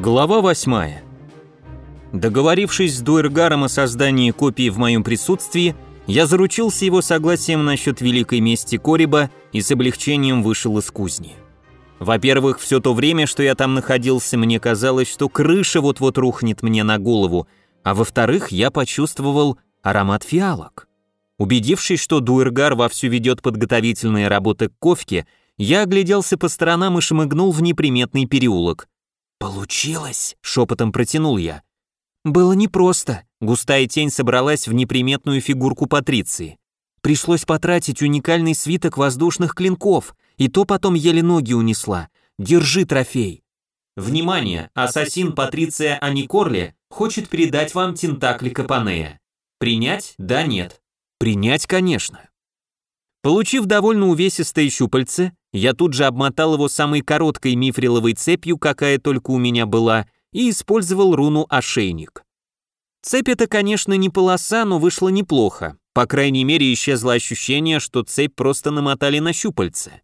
Глава 8. Договорившись с Дуэргаром о создании копии в моем присутствии, я заручился его согласием насчет великой мести Кориба и с облегчением вышел из кузни. Во-первых, все то время, что я там находился, мне казалось, что крыша вот-вот рухнет мне на голову, а во-вторых, я почувствовал аромат фиалок. Убедившись, что Дуэргар вовсю ведет подготовительные работы к ковке, я огляделся по сторонам и шмыгнул в неприметный переулок. «Получилось!» — шепотом протянул я. Было непросто. Густая тень собралась в неприметную фигурку Патриции. Пришлось потратить уникальный свиток воздушных клинков, и то потом еле ноги унесла. Держи трофей. Внимание! Ассасин Патриция Аникорли хочет передать вам тентакли Капанея. Принять? Да, нет. Принять, конечно. Получив довольно увесистое щупальце, я тут же обмотал его самой короткой мифриловой цепью, какая только у меня была, и использовал руну ошейник. Цепь это, конечно, не полоса, но вышло неплохо. По крайней мере, исчезло ощущение, что цепь просто намотали на щупальце.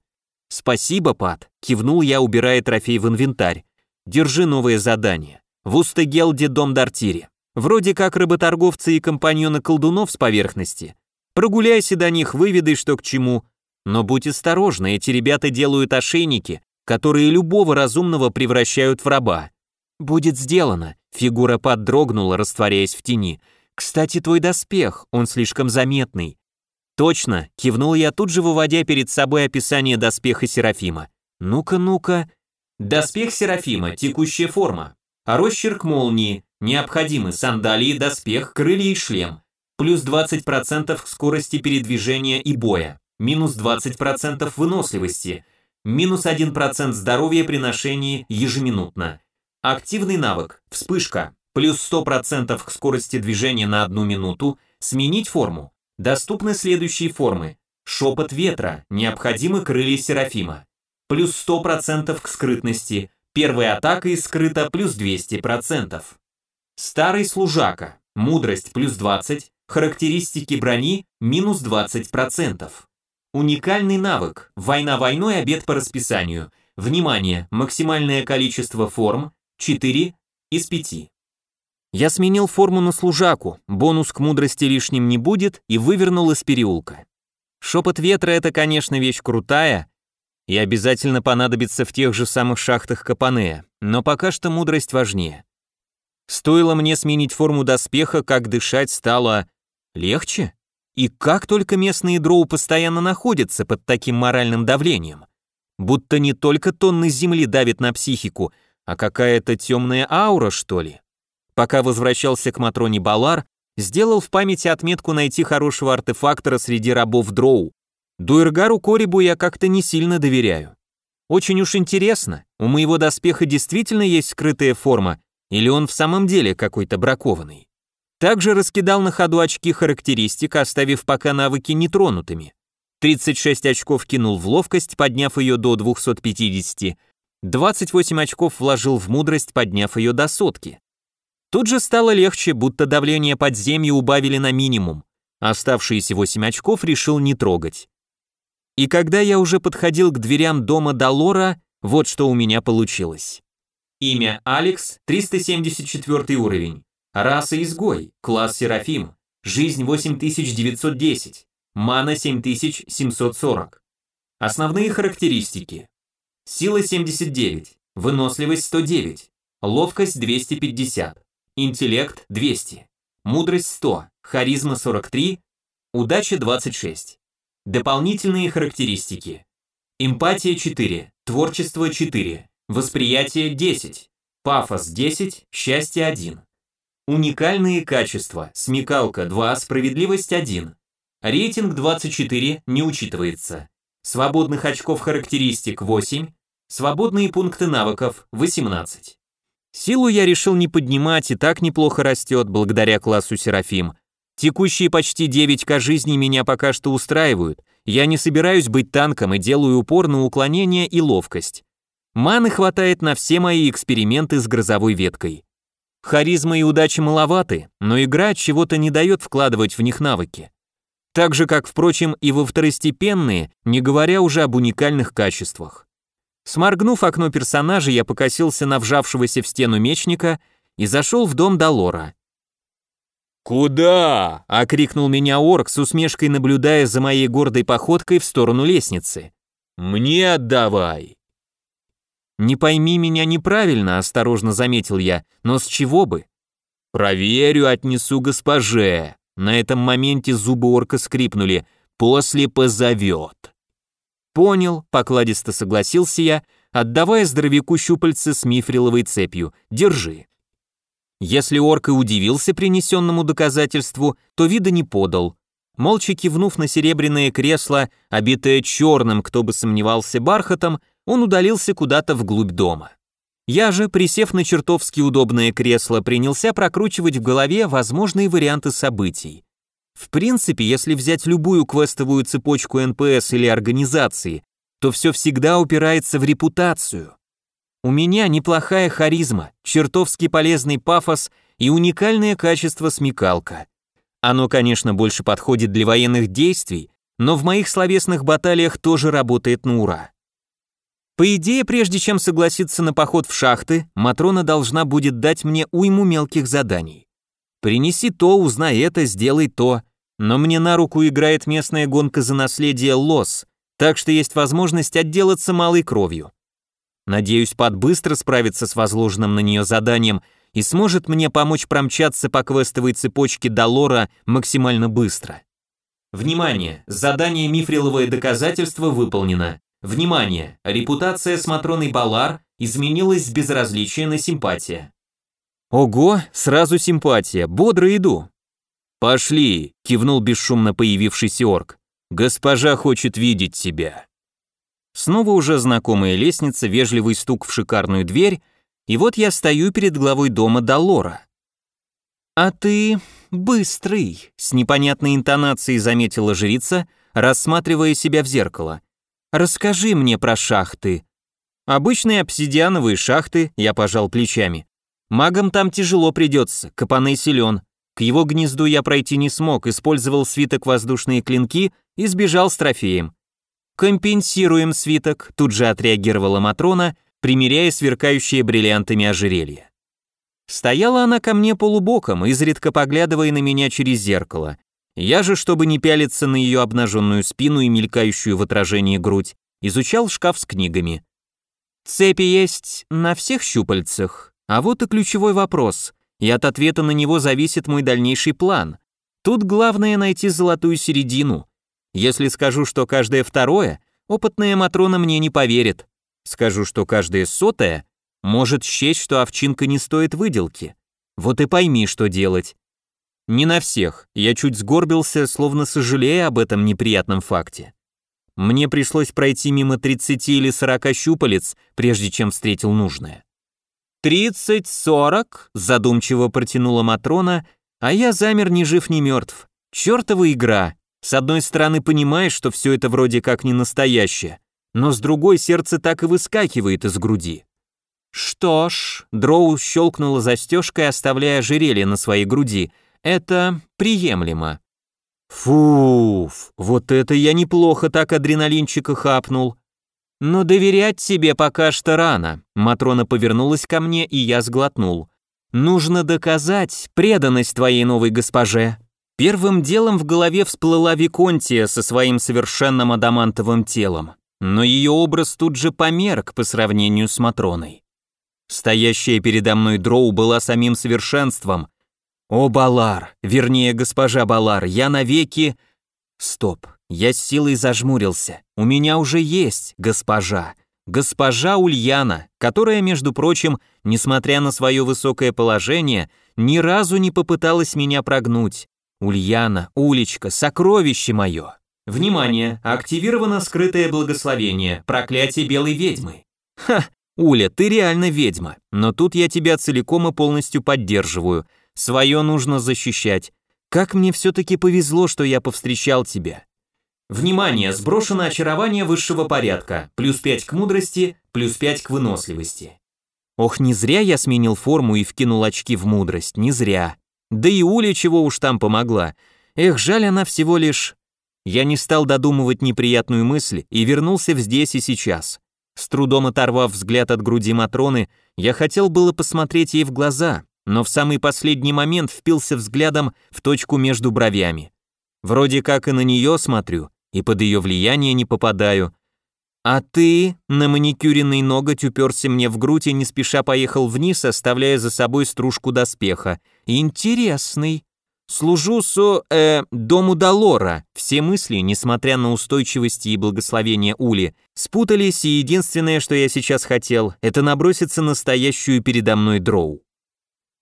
«Спасибо, Пат», — кивнул я, убирая трофей в инвентарь. «Держи новое задание. В Устегелде дом Дартири. Вроде как работорговцы и компаньоны колдунов с поверхности. Прогуляйся до них, выведай, что к чему. Но будь осторожна, эти ребята делают ошейники, которые любого разумного превращают в раба. Будет сделано. Фигура поддрогнула, растворяясь в тени. Кстати, твой доспех, он слишком заметный. Точно, кивнул я тут же, выводя перед собой описание доспеха Серафима. Ну-ка, ну-ка. Доспех Серафима, текущая форма. Росчерк молнии, необходимы сандалии, доспех, крылья и шлем. Плюс 20% к скорости передвижения и боя минус 20% выносливости, минус 1% здоровья при ношении ежеминутно. Активный навык, вспышка, плюс 100% к скорости движения на одну минуту, сменить форму. Доступны следующие формы. Шепот ветра, необходимы крылья Серафима. Плюс 100% к скрытности, первая атака из скрыта плюс 200%. Старый служака, мудрость плюс 20, характеристики брони минус 20%. Уникальный навык. Война войной, обед по расписанию. Внимание, максимальное количество форм 4 из 5. Я сменил форму на служаку, бонус к мудрости лишним не будет и вывернул из переулка. Шепот ветра это, конечно, вещь крутая и обязательно понадобится в тех же самых шахтах Капанея, но пока что мудрость важнее. Стоило мне сменить форму доспеха, как дышать стало легче. И как только местные дроу постоянно находятся под таким моральным давлением? Будто не только тонны земли давит на психику, а какая-то темная аура, что ли? Пока возвращался к Матроне Балар, сделал в памяти отметку найти хорошего артефактора среди рабов дроу. Дуэргару Корибу я как-то не сильно доверяю. Очень уж интересно, у моего доспеха действительно есть скрытая форма, или он в самом деле какой-то бракованный? Также раскидал на ходу очки характеристик, оставив пока навыки нетронутыми. 36 очков кинул в ловкость, подняв ее до 250, 28 очков вложил в мудрость, подняв ее до сотки. Тут же стало легче, будто давление подземья убавили на минимум. Оставшиеся 8 очков решил не трогать. И когда я уже подходил к дверям дома Долора, вот что у меня получилось. Имя Алекс, 374 уровень. Раса изгой, класс Серафим, жизнь 8910, мана 7740. Основные характеристики. Сила 79, выносливость 109, ловкость 250, интеллект 200, мудрость 100, харизма 43, удача 26. Дополнительные характеристики. Эмпатия 4, творчество 4, восприятие 10, пафос 10, счастье 1. Уникальные качества. Смекалка 2, справедливость 1. Рейтинг 24 не учитывается. Свободных очков характеристик 8. Свободные пункты навыков 18. Силу я решил не поднимать, и так неплохо растет благодаря классу Серафим. Текущие почти 9к жизни меня пока что устраивают. Я не собираюсь быть танком и делаю упор на уклонение и ловкость. Маны хватает на все мои эксперименты с грозовой веткой. Харизма и удача маловаты, но игра чего-то не дает вкладывать в них навыки. Так же, как, впрочем, и во второстепенные, не говоря уже об уникальных качествах. Сморгнув окно персонажа, я покосился на вжавшегося в стену мечника и зашел в дом Долора. «Куда?» — окрикнул меня орк с усмешкой, наблюдая за моей гордой походкой в сторону лестницы. «Мне отдавай!» «Не пойми меня неправильно», — осторожно заметил я, «но с чего бы?» «Проверю, отнесу госпоже». На этом моменте зубы орка скрипнули. «После позовет». «Понял», — покладисто согласился я, отдавая здоровяку щупальце с мифриловой цепью. «Держи». Если орк и удивился принесенному доказательству, то вида не подал. Молча кивнув на серебряное кресло, обитое черным, кто бы сомневался, бархатом, он удалился куда-то вглубь дома. Я же, присев на чертовски удобное кресло, принялся прокручивать в голове возможные варианты событий. В принципе, если взять любую квестовую цепочку НПС или организации, то все всегда упирается в репутацию. У меня неплохая харизма, чертовски полезный пафос и уникальное качество смекалка. Оно, конечно, больше подходит для военных действий, но в моих словесных баталиях тоже работает на ура. По идее, прежде чем согласиться на поход в шахты, Матрона должна будет дать мне уйму мелких заданий. Принеси то, узнай это, сделай то. Но мне на руку играет местная гонка за наследие Лос, так что есть возможность отделаться малой кровью. Надеюсь, Пат быстро справится с возложенным на нее заданием и сможет мне помочь промчаться по квестовой цепочке до Лора максимально быстро. Внимание! Задание «Мифриловое доказательство» выполнено. Внимание! Репутация с Матроной Балар изменилась с безразличия на симпатия. Ого, сразу симпатия, бодро иду. Пошли, кивнул бесшумно появившийся орк. Госпожа хочет видеть тебя. Снова уже знакомая лестница, вежливый стук в шикарную дверь, и вот я стою перед главой дома Долора. «А ты быстрый», — с непонятной интонацией заметила жрица, рассматривая себя в зеркало. Расскажи мне про шахты. Обычные обсидиановые шахты, я пожал плечами. Магам там тяжело придется, Капаней силен. К его гнезду я пройти не смог, использовал свиток воздушные клинки и сбежал с трофеем. «Компенсируем свиток», тут же отреагировала Матрона, примеряя сверкающие бриллиантами ожерелье. Стояла она ко мне полубоком, изредка поглядывая на меня через зеркало. Я же, чтобы не пялиться на ее обнаженную спину и мелькающую в отражении грудь, изучал шкаф с книгами. Цепи есть на всех щупальцах, а вот и ключевой вопрос, и от ответа на него зависит мой дальнейший план. Тут главное найти золотую середину. Если скажу, что каждое второе, опытная Матрона мне не поверит. Скажу, что каждое сотое, может счесть, что овчинка не стоит выделки. Вот и пойми, что делать. Не на всех, я чуть сгорбился, словно сожалея об этом неприятном факте. Мне пришлось пройти мимо 30 или 40 щупалец, прежде чем встретил нужное. «Тридцать-сорок», задумчиво протянула Матрона, а я замер ни жив, ни мертв. Чёртова игра. С одной стороны понимаешь, что все это вроде как не настоящее, но с другой сердце так и выскакивает из груди. Что ж, Дроу щелкнула застежкой, оставляя ожерелье на своей груди — это приемлемо. Фуф, вот это я неплохо так адреналинчика хапнул. Но доверять тебе пока что рано. Матрона повернулась ко мне, и я сглотнул. Нужно доказать преданность твоей новой госпоже. Первым делом в голове всплыла Виконтия со своим совершенным адамантовым телом, но ее образ тут же померк по сравнению с Матроной. Стоящая передо мной дроу была самим совершенством, «О, Балар, вернее, госпожа Балар, я навеки...» «Стоп, я с силой зажмурился. У меня уже есть госпожа. Госпожа Ульяна, которая, между прочим, несмотря на свое высокое положение, ни разу не попыталась меня прогнуть. Ульяна, Улечка, сокровище мое!» Внимание! Активировано скрытое благословение, проклятие белой ведьмы. Ха, Уля, ты реально ведьма, но тут я тебя целиком и полностью поддерживаю. Свое нужно защищать. Как мне все-таки повезло, что я повстречал тебя. Внимание, сброшено очарование высшего порядка. Плюс 5 к мудрости, плюс 5 к выносливости. Ох, не зря я сменил форму и вкинул очки в мудрость, не зря. Да и Уля чего уж там помогла. Эх, жаль, она всего лишь... Я не стал додумывать неприятную мысль и вернулся в здесь и сейчас. С трудом оторвав взгляд от груди Матроны, я хотел было посмотреть ей в глаза, но в самый последний момент впился взглядом в точку между бровями. Вроде как и на нее смотрю, и под ее влияние не попадаю. А ты, на маникюренный ноготь уперся мне в грудь и не спеша поехал вниз, оставляя за собой стружку доспеха. Интересный. Служу со, э, дому Долора. Все мысли, несмотря на устойчивость и благословение Ули, спутались, и единственное, что я сейчас хотел, это наброситься на стоящую передо мной дроу.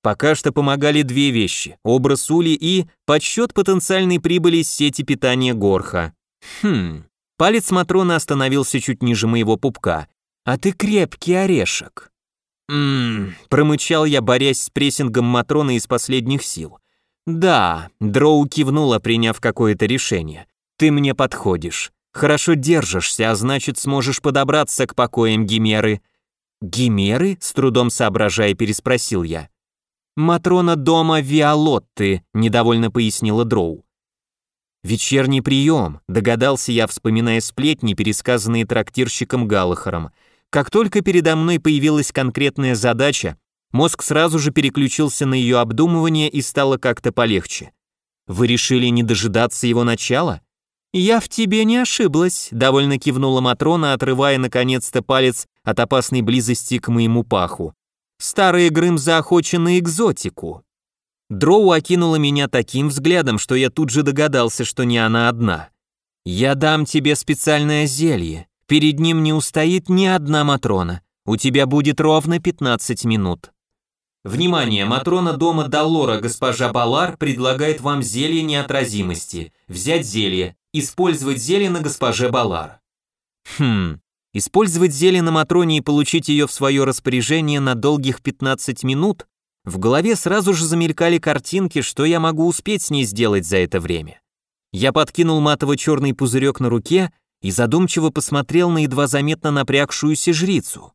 Пока что помогали две вещи – образ Ули и подсчет потенциальной прибыли с сети питания Горха. Хм, палец Матрона остановился чуть ниже моего пупка. «А ты крепкий орешек». «Ммм», промычал я, борясь с прессингом Матрона из последних сил. «Да», — Дроу кивнула, приняв какое-то решение. «Ты мне подходишь. Хорошо держишься, а значит, сможешь подобраться к покоям Гимеры». «Гимеры?» — с трудом соображая, переспросил я. «Матрона дома Виолотты», — недовольно пояснила Дроу. «Вечерний прием», — догадался я, вспоминая сплетни, пересказанные трактирщиком Галлахером. Как только передо мной появилась конкретная задача, Мозг сразу же переключился на ее обдумывание и стало как-то полегче. Вы решили не дожидаться его начала? Я в тебе не ошиблась, довольно кивнула Матрона, отрывая наконец-то палец от опасной близости к моему паху. Старый Грым заохочен на экзотику. Дроу окинула меня таким взглядом, что я тут же догадался, что не она одна. «Я дам тебе специальное зелье. Перед ним не устоит ни одна Матрона. У тебя будет ровно 15 минут». Внимание, Матрона дома Даллора госпожа Балар предлагает вам зелье неотразимости. Взять зелье, использовать зелье на госпоже Балар. Хм, использовать зелье на Матроне и получить ее в свое распоряжение на долгих 15 минут? В голове сразу же замелькали картинки, что я могу успеть с ней сделать за это время. Я подкинул матово-черный пузырек на руке и задумчиво посмотрел на едва заметно напрягшуюся жрицу.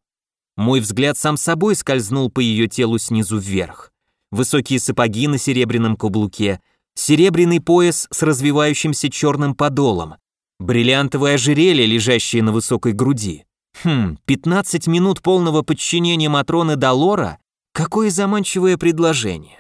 Мой взгляд сам собой скользнул по ее телу снизу вверх. Высокие сапоги на серебряном каблуке, серебряный пояс с развивающимся черным подолом, бриллиантовое ожерелье, лежащее на высокой груди. Хм, 15 минут полного подчинения Матроны Долора? Какое заманчивое предложение.